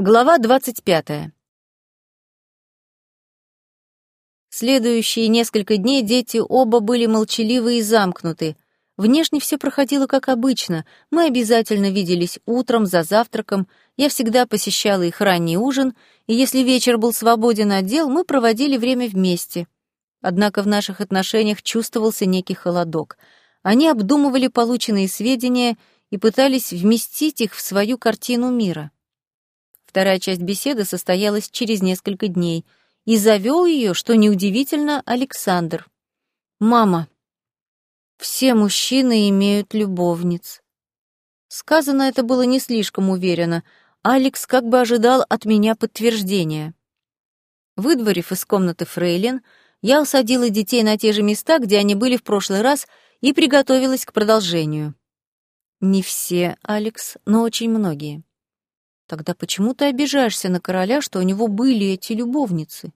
Глава двадцать пятая. Следующие несколько дней дети оба были молчаливы и замкнуты. Внешне все проходило как обычно. Мы обязательно виделись утром за завтраком, я всегда посещала их ранний ужин, и если вечер был свободен от дел, мы проводили время вместе. Однако в наших отношениях чувствовался некий холодок. Они обдумывали полученные сведения и пытались вместить их в свою картину мира. Вторая часть беседы состоялась через несколько дней, и завел ее, что неудивительно, Александр. «Мама, все мужчины имеют любовниц». Сказано это было не слишком уверенно. Алекс как бы ожидал от меня подтверждения. Выдворив из комнаты фрейлин, я усадила детей на те же места, где они были в прошлый раз, и приготовилась к продолжению. Не все, Алекс, но очень многие. Тогда почему ты обижаешься на короля, что у него были эти любовницы?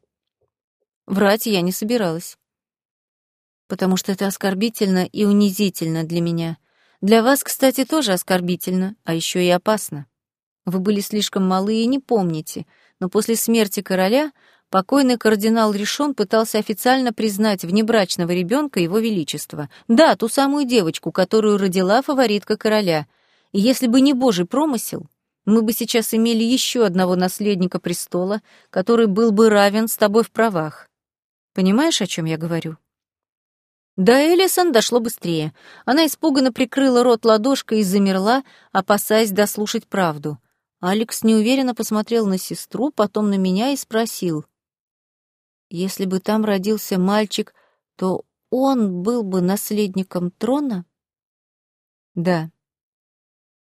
Врать я не собиралась. Потому что это оскорбительно и унизительно для меня. Для вас, кстати, тоже оскорбительно, а еще и опасно. Вы были слишком малы и не помните, но после смерти короля покойный кардинал Ришон пытался официально признать внебрачного ребенка его величества. Да, ту самую девочку, которую родила фаворитка короля. И если бы не божий промысел, мы бы сейчас имели еще одного наследника престола, который был бы равен с тобой в правах. Понимаешь, о чем я говорю? До Элисон дошло быстрее. Она испуганно прикрыла рот ладошкой и замерла, опасаясь дослушать правду. Алекс неуверенно посмотрел на сестру, потом на меня и спросил. «Если бы там родился мальчик, то он был бы наследником трона?» «Да».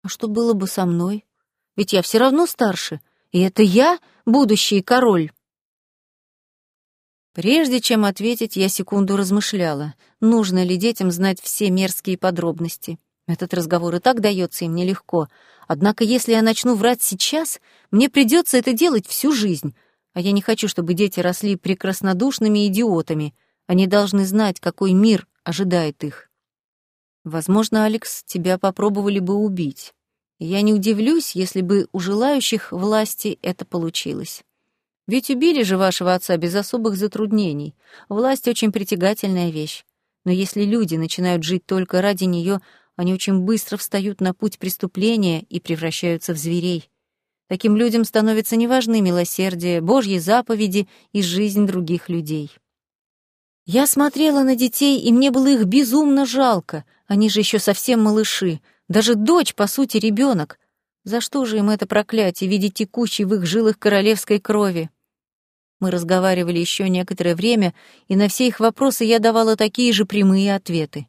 «А что было бы со мной?» Ведь я все равно старше, и это я будущий король. Прежде чем ответить, я секунду размышляла, нужно ли детям знать все мерзкие подробности. Этот разговор и так дается им нелегко. Однако, если я начну врать сейчас, мне придется это делать всю жизнь. А я не хочу, чтобы дети росли прекраснодушными идиотами. Они должны знать, какой мир ожидает их. Возможно, Алекс, тебя попробовали бы убить. Я не удивлюсь, если бы у желающих власти это получилось. Ведь убили же вашего отца без особых затруднений. Власть очень притягательная вещь. Но если люди начинают жить только ради нее, они очень быстро встают на путь преступления и превращаются в зверей. Таким людям становятся неважны милосердие, Божьи заповеди и жизнь других людей. Я смотрела на детей, и мне было их безумно жалко. Они же еще совсем малыши. Даже дочь, по сути, ребенок. За что же им это проклятие, видеть текущей в их жилах королевской крови? Мы разговаривали еще некоторое время, и на все их вопросы я давала такие же прямые ответы.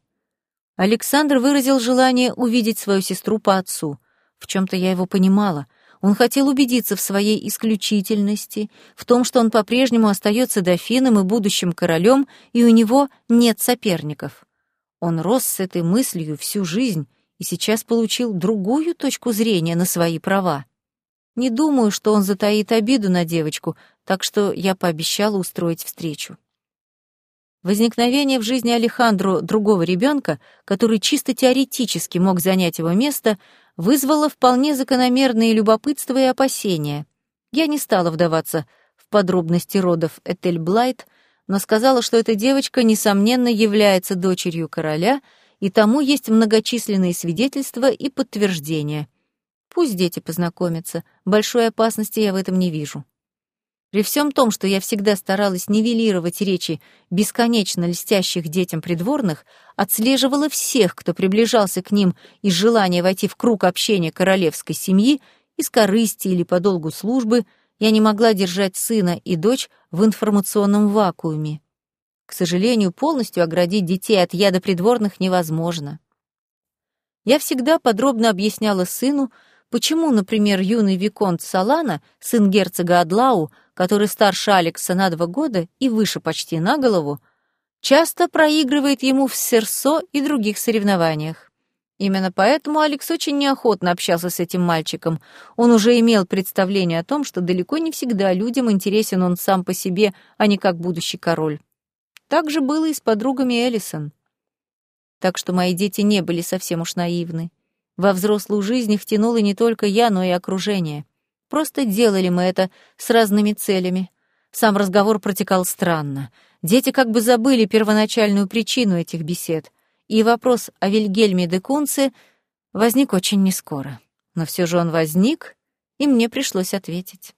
Александр выразил желание увидеть свою сестру по отцу. В чем-то я его понимала. Он хотел убедиться в своей исключительности, в том, что он по-прежнему остается дофином и будущим королем, и у него нет соперников. Он рос с этой мыслью всю жизнь и сейчас получил другую точку зрения на свои права. Не думаю, что он затаит обиду на девочку, так что я пообещала устроить встречу. Возникновение в жизни Алехандро другого ребенка, который чисто теоретически мог занять его место, вызвало вполне закономерные любопытства и опасения. Я не стала вдаваться в подробности родов Этель Блайт, но сказала, что эта девочка, несомненно, является дочерью короля — и тому есть многочисленные свидетельства и подтверждения. Пусть дети познакомятся, большой опасности я в этом не вижу. При всем том, что я всегда старалась нивелировать речи бесконечно льстящих детям придворных, отслеживала всех, кто приближался к ним из желания войти в круг общения королевской семьи, из корысти или по долгу службы, я не могла держать сына и дочь в информационном вакууме. К сожалению, полностью оградить детей от яда придворных невозможно. Я всегда подробно объясняла сыну, почему, например, юный Виконт Салана, сын герцога Адлау, который старше Алекса на два года и выше почти на голову, часто проигрывает ему в серсо и других соревнованиях. Именно поэтому Алекс очень неохотно общался с этим мальчиком. Он уже имел представление о том, что далеко не всегда людям интересен он сам по себе, а не как будущий король. Так же было и с подругами Эллисон. Так что мои дети не были совсем уж наивны. Во взрослую жизнь их тянуло не только я, но и окружение. просто делали мы это с разными целями. Сам разговор протекал странно. Дети как бы забыли первоначальную причину этих бесед, и вопрос о Вильгельме де Кунце возник очень нескоро. Но все же он возник, и мне пришлось ответить.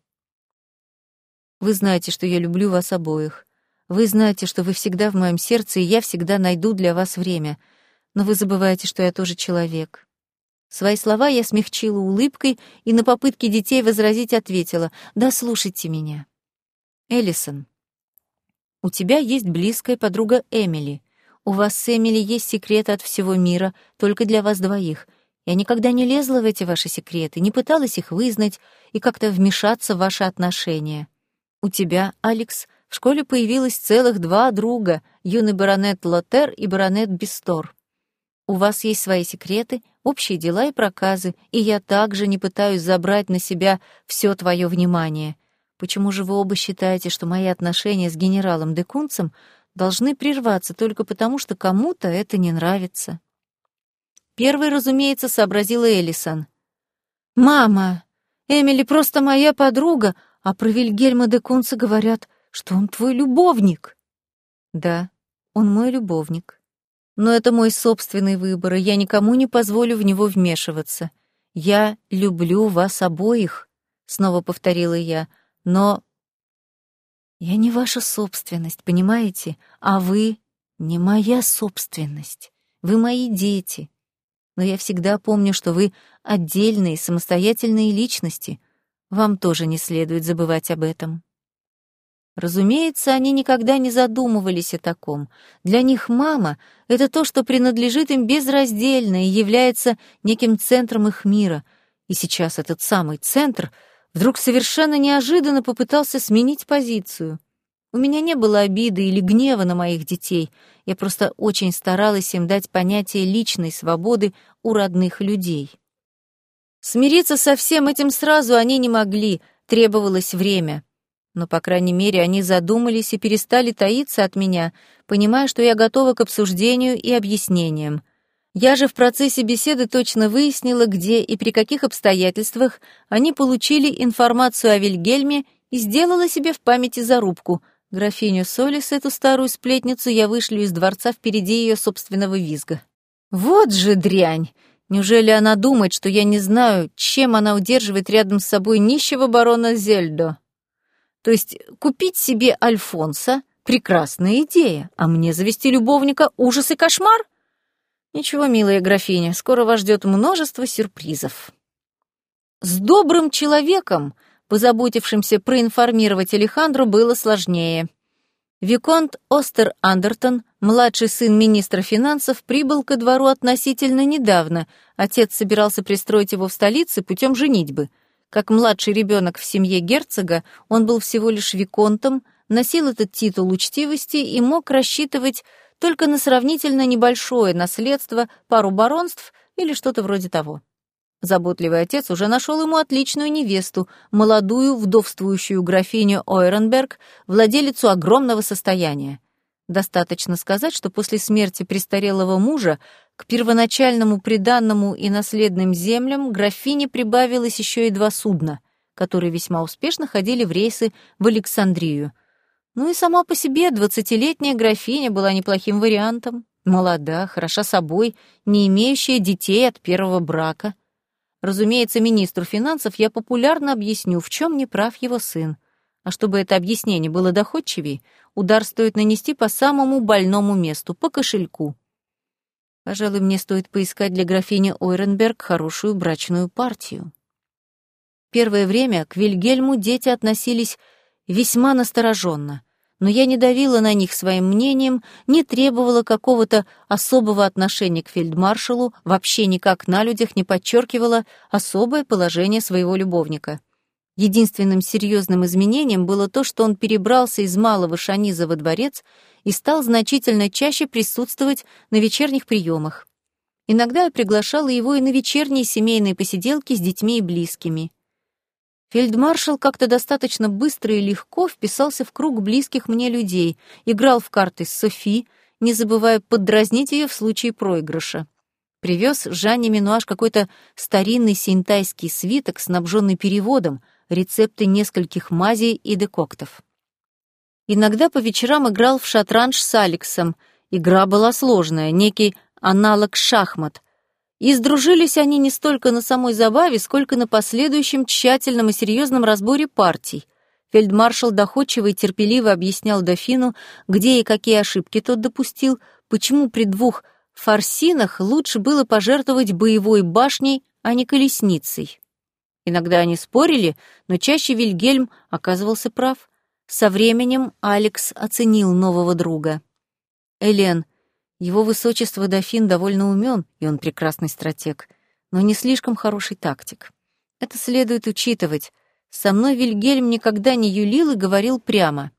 Вы знаете, что я люблю вас обоих. Вы знаете, что вы всегда в моем сердце, и я всегда найду для вас время. Но вы забываете, что я тоже человек. Свои слова я смягчила улыбкой и на попытки детей возразить ответила «Да слушайте меня». Эллисон, у тебя есть близкая подруга Эмили. У вас с Эмили есть секреты от всего мира, только для вас двоих. Я никогда не лезла в эти ваши секреты, не пыталась их вызнать и как-то вмешаться в ваши отношения. У тебя, Алекс, в школе появилось целых два друга, юный баронет Лотер и баронет Бистор. У вас есть свои секреты, общие дела и проказы, и я также не пытаюсь забрать на себя все твое внимание. Почему же вы оба считаете, что мои отношения с генералом Декунцем должны прерваться только потому, что кому-то это не нравится? Первый, разумеется, сообразила Элисон. «Мама, Эмили просто моя подруга, а про Вильгельма де Кунца говорят, что он твой любовник. Да, он мой любовник. Но это мой собственный выбор, и я никому не позволю в него вмешиваться. Я люблю вас обоих, снова повторила я, но я не ваша собственность, понимаете? А вы не моя собственность. Вы мои дети. Но я всегда помню, что вы отдельные, самостоятельные личности. Вам тоже не следует забывать об этом. Разумеется, они никогда не задумывались о таком. Для них мама — это то, что принадлежит им безраздельно и является неким центром их мира. И сейчас этот самый центр вдруг совершенно неожиданно попытался сменить позицию. У меня не было обиды или гнева на моих детей. Я просто очень старалась им дать понятие личной свободы у родных людей. Смириться со всем этим сразу они не могли, требовалось время но, по крайней мере, они задумались и перестали таиться от меня, понимая, что я готова к обсуждению и объяснениям. Я же в процессе беседы точно выяснила, где и при каких обстоятельствах они получили информацию о Вильгельме и сделала себе в памяти зарубку. Графиню Солис, эту старую сплетницу, я вышлю из дворца впереди ее собственного визга. Вот же дрянь! Неужели она думает, что я не знаю, чем она удерживает рядом с собой нищего барона Зельдо? То есть купить себе Альфонса — прекрасная идея, а мне завести любовника — ужас и кошмар? Ничего, милая графиня, скоро вас ждет множество сюрпризов. С добрым человеком, позаботившимся проинформировать Алехандру, было сложнее. Виконт Остер Андертон, младший сын министра финансов, прибыл ко двору относительно недавно. Отец собирался пристроить его в столице путем женитьбы — как младший ребенок в семье герцога, он был всего лишь виконтом, носил этот титул учтивости и мог рассчитывать только на сравнительно небольшое наследство, пару баронств или что-то вроде того. Заботливый отец уже нашел ему отличную невесту, молодую вдовствующую графиню Ойренберг, владелицу огромного состояния. Достаточно сказать, что после смерти престарелого мужа к первоначальному приданному и наследным землям графине прибавилось еще и два судна, которые весьма успешно ходили в рейсы в Александрию. Ну и сама по себе двадцатилетняя графиня была неплохим вариантом. Молода, хороша собой, не имеющая детей от первого брака. Разумеется, министру финансов я популярно объясню, в чем не прав его сын. А чтобы это объяснение было доходчивее, удар стоит нанести по самому больному месту, по кошельку. Пожалуй, мне стоит поискать для графини Ойренберг хорошую брачную партию. Первое время к Вильгельму дети относились весьма настороженно, но я не давила на них своим мнением, не требовала какого-то особого отношения к фельдмаршалу, вообще никак на людях не подчеркивала особое положение своего любовника. Единственным серьезным изменением было то, что он перебрался из Малого Шаниза во дворец и стал значительно чаще присутствовать на вечерних приемах. Иногда я приглашала его и на вечерние семейные посиделки с детьми и близкими. Фельдмаршал как-то достаточно быстро и легко вписался в круг близких мне людей, играл в карты с Софи, не забывая поддразнить ее в случае проигрыша. Привез Жанне Минуаш какой-то старинный синтайский свиток, снабженный переводом, рецепты нескольких мазей и декоктов. Иногда по вечерам играл в шатранж с Алексом. Игра была сложная, некий аналог шахмат. И сдружились они не столько на самой забаве, сколько на последующем тщательном и серьезном разборе партий. Фельдмаршал доходчиво и терпеливо объяснял дофину, где и какие ошибки тот допустил, почему при двух форсинах лучше было пожертвовать боевой башней, а не колесницей. Иногда они спорили, но чаще Вильгельм оказывался прав. Со временем Алекс оценил нового друга. «Элен, его высочество дофин довольно умен, и он прекрасный стратег, но не слишком хороший тактик. Это следует учитывать. Со мной Вильгельм никогда не юлил и говорил прямо.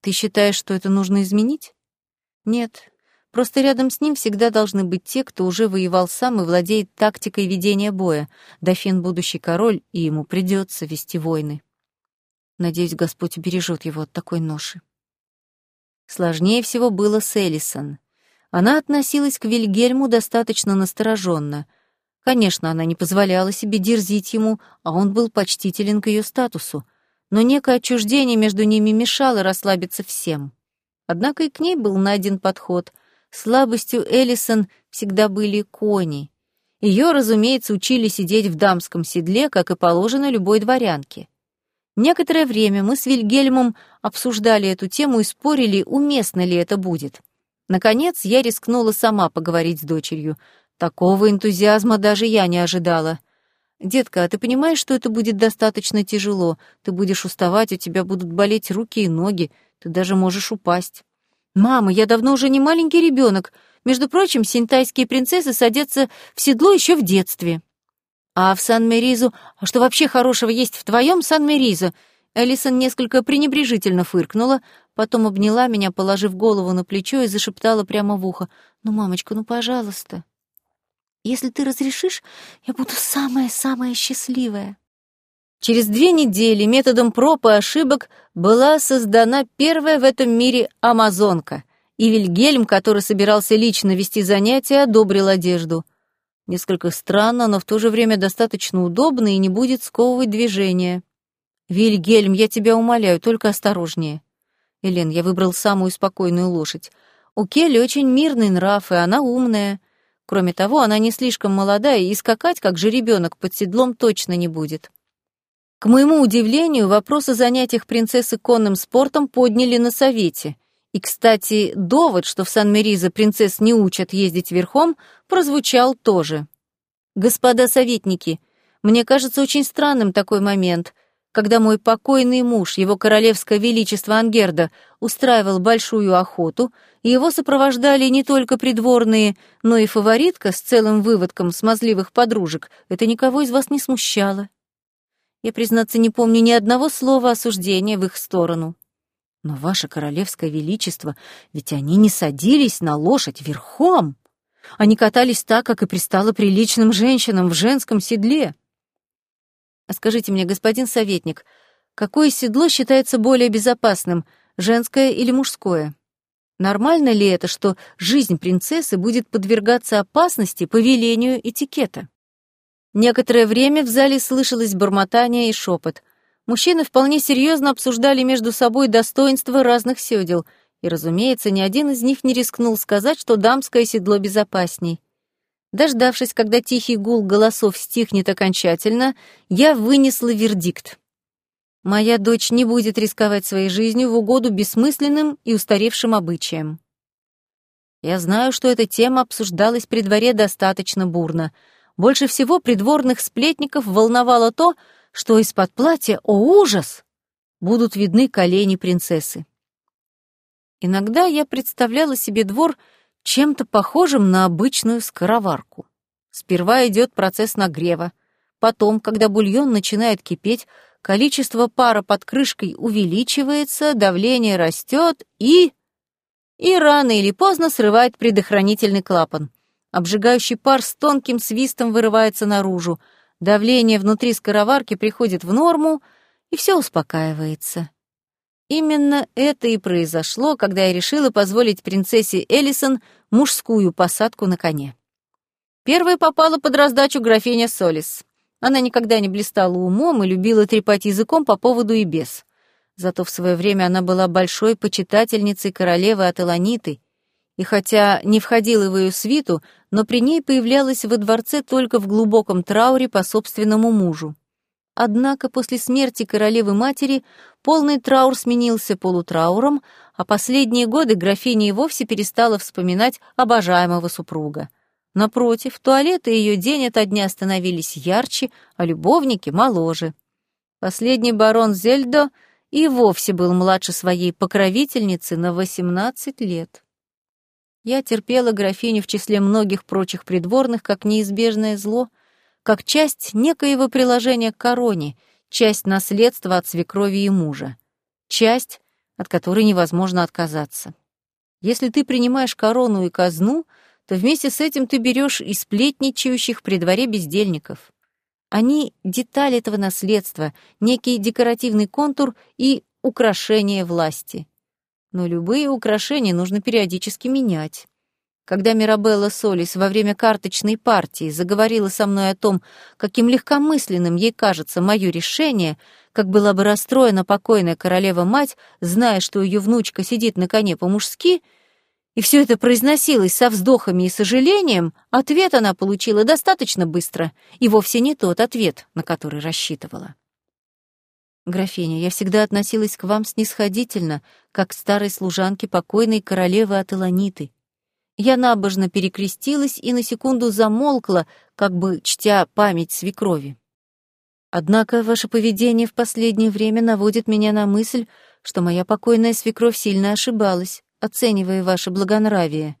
Ты считаешь, что это нужно изменить? Нет. Просто рядом с ним всегда должны быть те, кто уже воевал сам и владеет тактикой ведения боя. Дофин — будущий король, и ему придется вести войны. Надеюсь, Господь убережет его от такой ноши. Сложнее всего было с Элисон. Она относилась к Вильгельму достаточно настороженно. Конечно, она не позволяла себе дерзить ему, а он был почтителен к ее статусу, но некое отчуждение между ними мешало расслабиться всем. Однако и к ней был найден подход. Слабостью Элисон всегда были кони. Ее, разумеется, учили сидеть в дамском седле, как и положено любой дворянке. Некоторое время мы с Вильгельмом обсуждали эту тему и спорили, уместно ли это будет. Наконец, я рискнула сама поговорить с дочерью. Такого энтузиазма даже я не ожидала. «Детка, а ты понимаешь, что это будет достаточно тяжело? Ты будешь уставать, у тебя будут болеть руки и ноги, ты даже можешь упасть». «Мама, я давно уже не маленький ребенок. Между прочим, синтайские принцессы садятся в седло еще в детстве». А в Сан-Меризу... А что вообще хорошего есть в твоем Сан-Меризо? Элисон несколько пренебрежительно фыркнула, потом обняла меня, положив голову на плечо и зашептала прямо в ухо. «Ну, мамочка, ну, пожалуйста. Если ты разрешишь, я буду самая-самая счастливая». Через две недели методом проб и ошибок была создана первая в этом мире амазонка, и Вильгельм, который собирался лично вести занятия, одобрил одежду — Несколько странно, но в то же время достаточно удобно и не будет сковывать движение. «Вильгельм, я тебя умоляю, только осторожнее». «Элен, я выбрал самую спокойную лошадь. У Келли очень мирный нрав, и она умная. Кроме того, она не слишком молодая, и скакать, как же ребенок, под седлом точно не будет». К моему удивлению, вопрос о занятиях принцессы конным спортом подняли на совете — и, кстати, довод, что в Сан-Меризо принцесс не учат ездить верхом, прозвучал тоже. «Господа советники, мне кажется очень странным такой момент, когда мой покойный муж, его королевское величество Ангерда, устраивал большую охоту, и его сопровождали не только придворные, но и фаворитка с целым выводком смазливых подружек. Это никого из вас не смущало. Я, признаться, не помню ни одного слова осуждения в их сторону. Но, ваше королевское величество, ведь они не садились на лошадь верхом. Они катались так, как и пристало приличным женщинам в женском седле. А скажите мне, господин советник, какое седло считается более безопасным, женское или мужское? Нормально ли это, что жизнь принцессы будет подвергаться опасности по велению этикета? Некоторое время в зале слышалось бормотание и шепот — Мужчины вполне серьезно обсуждали между собой достоинства разных седел, и, разумеется, ни один из них не рискнул сказать, что дамское седло безопасней. Дождавшись, когда тихий гул голосов стихнет окончательно, я вынесла вердикт. Моя дочь не будет рисковать своей жизнью в угоду бессмысленным и устаревшим обычаям. Я знаю, что эта тема обсуждалась при дворе достаточно бурно. Больше всего придворных сплетников волновало то, что из-под платья, о ужас, будут видны колени принцессы. Иногда я представляла себе двор чем-то похожим на обычную скороварку. Сперва идет процесс нагрева, потом, когда бульон начинает кипеть, количество пара под крышкой увеличивается, давление растет и... И рано или поздно срывает предохранительный клапан. Обжигающий пар с тонким свистом вырывается наружу — Давление внутри скороварки приходит в норму, и все успокаивается. Именно это и произошло, когда я решила позволить принцессе Элисон мужскую посадку на коне. Первой попала под раздачу графиня Солис. Она никогда не блистала умом и любила трепать языком по поводу и без. Зато в свое время она была большой почитательницей королевы Ателаниты, и хотя не входила в ее свиту, но при ней появлялась во дворце только в глубоком трауре по собственному мужу. Однако после смерти королевы-матери полный траур сменился полутрауром, а последние годы графиня и вовсе перестала вспоминать обожаемого супруга. Напротив, туалеты ее день ото дня становились ярче, а любовники — моложе. Последний барон Зельдо и вовсе был младше своей покровительницы на 18 лет. Я терпела графиню в числе многих прочих придворных как неизбежное зло, как часть некоего приложения к короне, часть наследства от свекрови и мужа, часть, от которой невозможно отказаться. Если ты принимаешь корону и казну, то вместе с этим ты берешь и сплетничающих при дворе бездельников. Они — деталь этого наследства, некий декоративный контур и украшение власти. Но любые украшения нужно периодически менять. Когда Мирабелла Солис во время карточной партии заговорила со мной о том, каким легкомысленным ей кажется мое решение, как была бы расстроена покойная королева-мать, зная, что ее внучка сидит на коне по-мужски, и все это произносилось со вздохами и сожалением, ответ она получила достаточно быстро, и вовсе не тот ответ, на который рассчитывала. «Графиня, я всегда относилась к вам снисходительно, как к старой служанке покойной королевы Ателаниты. Я набожно перекрестилась и на секунду замолкла, как бы чтя память свекрови. Однако ваше поведение в последнее время наводит меня на мысль, что моя покойная свекровь сильно ошибалась, оценивая ваше благонравие.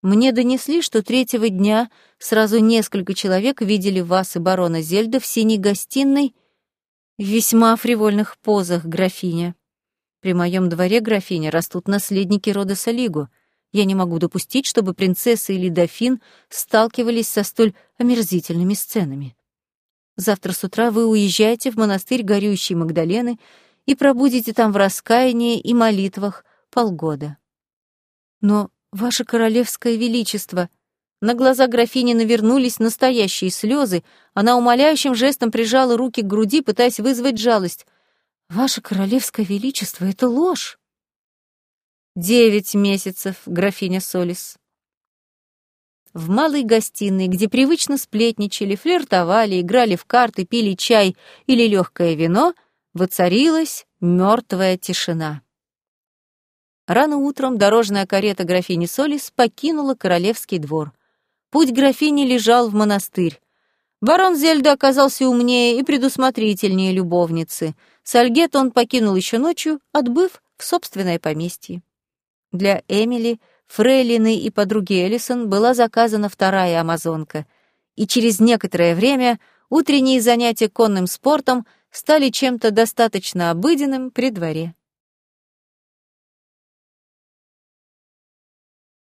Мне донесли, что третьего дня сразу несколько человек видели вас и барона Зельда в синей гостиной в весьма фривольных позах, графиня. При моем дворе, графиня, растут наследники рода Салигу — я не могу допустить, чтобы принцесса или дофин сталкивались со столь омерзительными сценами. Завтра с утра вы уезжаете в монастырь горюющей Магдалены и пробудете там в раскаянии и молитвах полгода. Но, ваше королевское величество, на глаза графини навернулись настоящие слезы, она умоляющим жестом прижала руки к груди, пытаясь вызвать жалость. «Ваше королевское величество — это ложь!» Девять месяцев, графиня Солис. В малой гостиной, где привычно сплетничали, флиртовали, играли в карты, пили чай или легкое вино, воцарилась мертвая тишина. Рано утром дорожная карета графини Солис покинула королевский двор. Путь графини лежал в монастырь. Барон Зельда оказался умнее и предусмотрительнее любовницы. Сальгет он покинул еще ночью, отбыв в собственное поместье. Для Эмили, Фрейлины и подруги Эллисон была заказана вторая амазонка, и через некоторое время утренние занятия конным спортом стали чем-то достаточно обыденным при дворе.